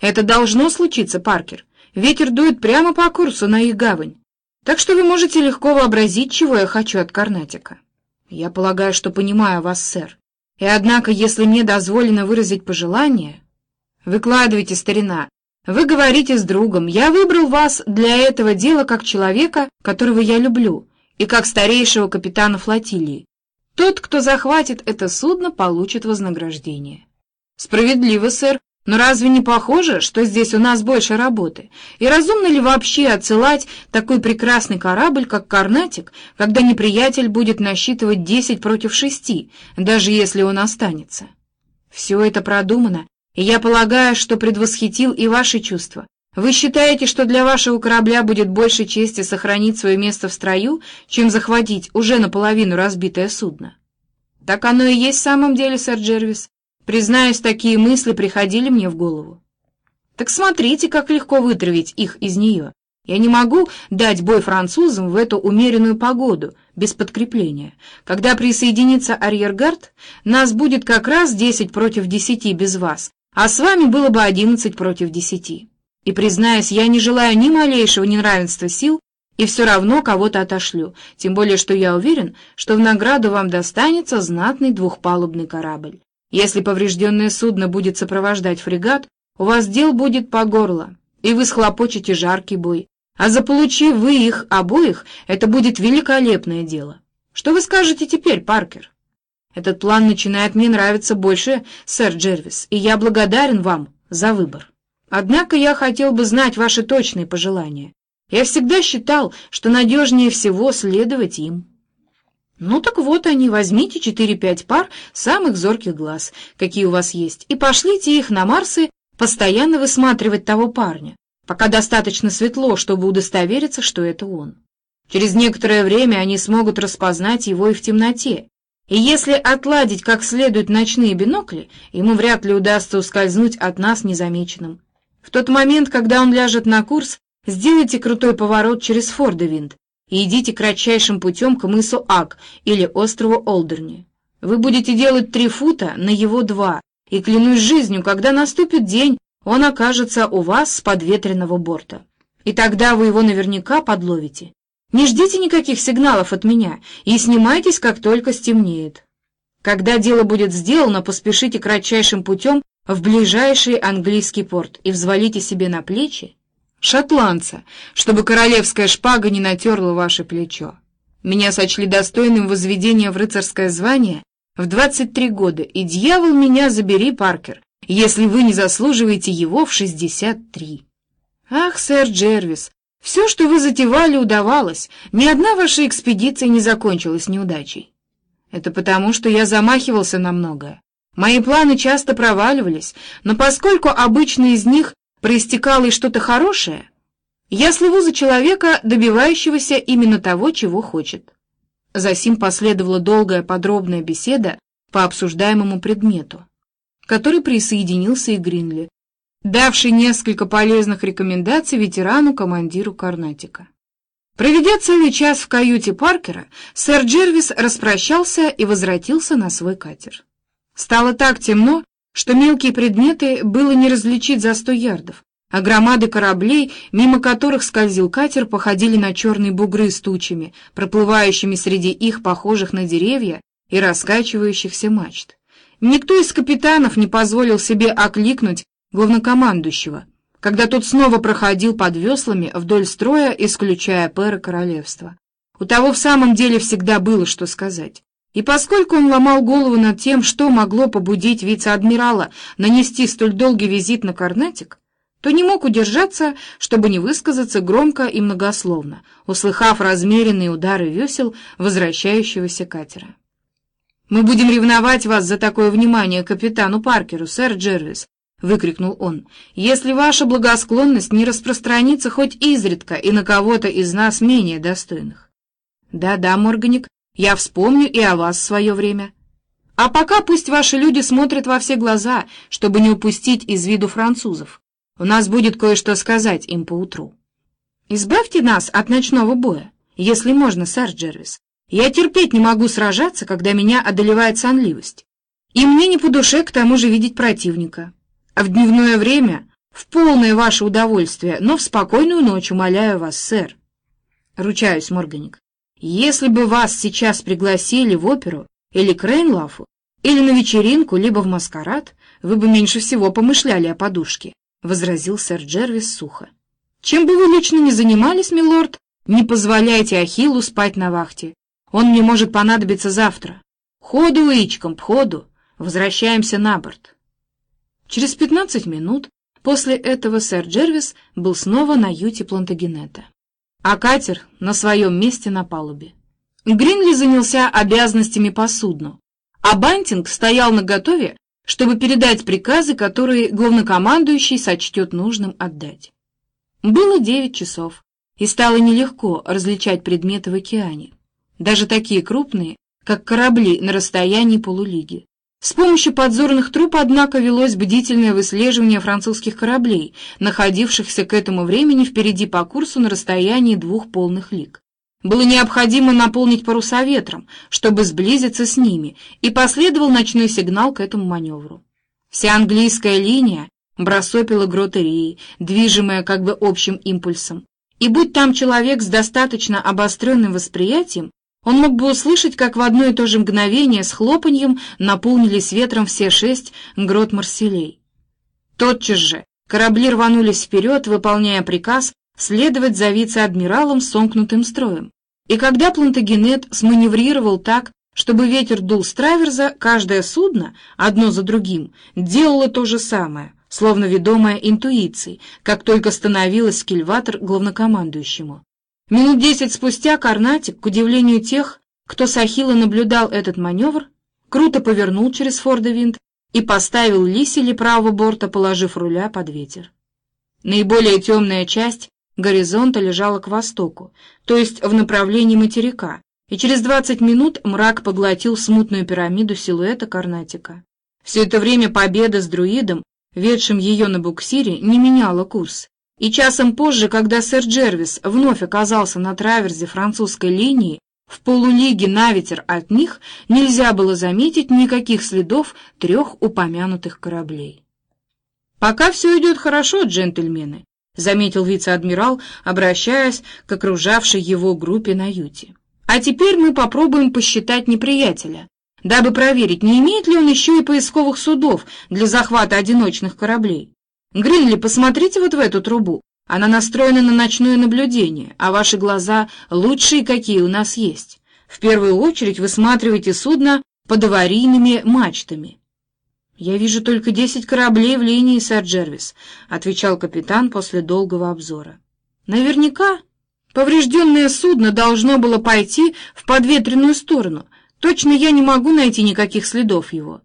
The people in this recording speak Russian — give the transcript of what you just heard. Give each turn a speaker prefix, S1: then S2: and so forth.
S1: Это должно случиться, Паркер. Ветер дует прямо по курсу на их гавань. Так что вы можете легко вообразить, чего я хочу от Карнатика. Я полагаю, что понимаю вас, сэр. И однако, если мне дозволено выразить пожелание... Выкладывайте, старина. Вы говорите с другом. Я выбрал вас для этого дела как человека, которого я люблю, и как старейшего капитана флотилии. Тот, кто захватит это судно, получит вознаграждение. Справедливо, сэр, но разве не похоже, что здесь у нас больше работы? И разумно ли вообще отсылать такой прекрасный корабль, как «Карнатик», когда неприятель будет насчитывать десять против шести, даже если он останется? Все это продумано, и я полагаю, что предвосхитил и ваши чувства. Вы считаете, что для вашего корабля будет больше чести сохранить свое место в строю, чем захватить уже наполовину разбитое судно? Так оно и есть в самом деле, сэр Джервис. Признаюсь, такие мысли приходили мне в голову. Так смотрите, как легко вытравить их из нее. Я не могу дать бой французам в эту умеренную погоду, без подкрепления. Когда присоединится арьергард, нас будет как раз десять против десяти без вас, а с вами было бы одиннадцать против десяти. И, признаюсь, я не желаю ни малейшего неравенства сил, и все равно кого-то отошлю, тем более, что я уверен, что в награду вам достанется знатный двухпалубный корабль. Если поврежденное судно будет сопровождать фрегат, у вас дел будет по горло, и вы схлопочете жаркий бой. А заполучив вы их обоих, это будет великолепное дело. Что вы скажете теперь, Паркер? Этот план начинает мне нравиться больше, сэр Джервис, и я благодарен вам за выбор. Однако я хотел бы знать ваши точные пожелания. Я всегда считал, что надежнее всего следовать им. Ну так вот они, возьмите четыре-пять пар самых зорких глаз, какие у вас есть, и пошлите их на Марсы постоянно высматривать того парня, пока достаточно светло, чтобы удостовериться, что это он. Через некоторое время они смогут распознать его и в темноте, и если отладить как следует ночные бинокли, ему вряд ли удастся ускользнуть от нас незамеченным. В тот момент, когда он ляжет на курс, сделайте крутой поворот через Фордовинд и идите кратчайшим путем к мысу Ак или острову Олдерни. Вы будете делать три фута на его два, и клянусь жизнью, когда наступит день, он окажется у вас с подветренного борта. И тогда вы его наверняка подловите. Не ждите никаких сигналов от меня и снимайтесь, как только стемнеет. Когда дело будет сделано, поспешите кратчайшим путем в ближайший английский порт и взвалите себе на плечи шотландца, чтобы королевская шпага не натерла ваше плечо. Меня сочли достойным возведения в рыцарское звание в 23 года, и дьявол меня забери, Паркер, если вы не заслуживаете его в 63. Ах, сэр Джервис, все, что вы затевали, удавалось, ни одна ваша экспедиция не закончилась неудачей. Это потому, что я замахивался на многое. Мои планы часто проваливались, но поскольку обычно из них проистекало и что-то хорошее, я слыву за человека, добивающегося именно того, чего хочет. Засим последовала долгая подробная беседа по обсуждаемому предмету, который присоединился и Гринли, давший несколько полезных рекомендаций ветерану-командиру Карнатика. Проведя целый час в каюте Паркера, сэр Джервис распрощался и возвратился на свой катер. Стало так темно, что мелкие предметы было не различить за сто ярдов, а громады кораблей, мимо которых скользил катер, походили на черные бугры с тучами, проплывающими среди их похожих на деревья и раскачивающихся мачт. Никто из капитанов не позволил себе окликнуть главнокомандующего, когда тот снова проходил под веслами вдоль строя, исключая пэра королевства. У того в самом деле всегда было что сказать. И поскольку он ломал голову над тем, что могло побудить вице-адмирала нанести столь долгий визит на Карнетик, то не мог удержаться, чтобы не высказаться громко и многословно, услыхав размеренные удары весел возвращающегося катера. «Мы будем ревновать вас за такое внимание капитану Паркеру, сэр Джервис», — выкрикнул он, — «если ваша благосклонность не распространится хоть изредка и на кого-то из нас менее достойных». «Да-да, Морганик, я вспомню и о вас в свое время. А пока пусть ваши люди смотрят во все глаза, чтобы не упустить из виду французов. У нас будет кое-что сказать им поутру. Избавьте нас от ночного боя, если можно, сэр Джервис. Я терпеть не могу сражаться, когда меня одолевает сонливость. И мне не по душе к тому же видеть противника. А в дневное время В полное ваше удовольствие, но в спокойную ночь, умоляю вас, сэр. Ручаюсь, Морганик. Если бы вас сейчас пригласили в оперу или к Рейнлафу, или на вечеринку, либо в маскарад, вы бы меньше всего помышляли о подушке, — возразил сэр Джервис сухо. Чем бы вы лично не занимались, милорд, не позволяйте Ахиллу спать на вахте. Он мне может понадобиться завтра. Ходу, Ичком, ходу. Возвращаемся на борт. Через пятнадцать минут после этого сэр Джервис был снова на юте Плантагенета, а катер на своем месте на палубе. Гринли занялся обязанностями по судну, а Бантинг стоял наготове, чтобы передать приказы, которые главнокомандующий сочтет нужным отдать. Было девять часов, и стало нелегко различать предметы в океане даже такие крупные, как корабли на расстоянии полулиги. С помощью подзорных труб, однако, велось бдительное выслеживание французских кораблей, находившихся к этому времени впереди по курсу на расстоянии двух полных лиг. Было необходимо наполнить паруса ветром, чтобы сблизиться с ними, и последовал ночной сигнал к этому маневру. Вся английская линия бросопила гротерии, движимая как бы общим импульсом, и будь там человек с достаточно обостренным восприятием, он мог бы услышать, как в одно и то же мгновение с хлопаньем наполнились ветром все шесть грот Марселей. Тотчас же корабли рванулись вперед, выполняя приказ следовать за вице-адмиралом сомкнутым строем. И когда Плантагенет сманеврировал так, чтобы ветер дул с траверза, каждое судно, одно за другим, делало то же самое, словно ведомое интуицией, как только становилось кильватор главнокомандующему. Минут десять спустя Карнатик, к удивлению тех, кто с Ахилла наблюдал этот маневр, круто повернул через Фордовинд и поставил лисели правого борта, положив руля под ветер. Наиболее темная часть горизонта лежала к востоку, то есть в направлении материка, и через двадцать минут мрак поглотил смутную пирамиду силуэта Карнатика. Все это время победа с друидом, ведшим ее на буксире, не меняла курс, и часом позже, когда сэр Джервис вновь оказался на траверзе французской линии, в полулиге на ветер от них нельзя было заметить никаких следов трех упомянутых кораблей. «Пока все идет хорошо, джентльмены», — заметил вице-адмирал, обращаясь к окружавшей его группе на юте. «А теперь мы попробуем посчитать неприятеля, дабы проверить, не имеет ли он еще и поисковых судов для захвата одиночных кораблей. Гринли, посмотрите вот в эту трубу. Она настроена на ночное наблюдение, а ваши глаза лучшие, какие у нас есть. В первую очередь высматривайте судно под аварийными мачтами. «Я вижу только десять кораблей в линии, сэр Джервис», — отвечал капитан после долгого обзора. «Наверняка поврежденное судно должно было пойти в подветренную сторону. Точно я не могу найти никаких следов его».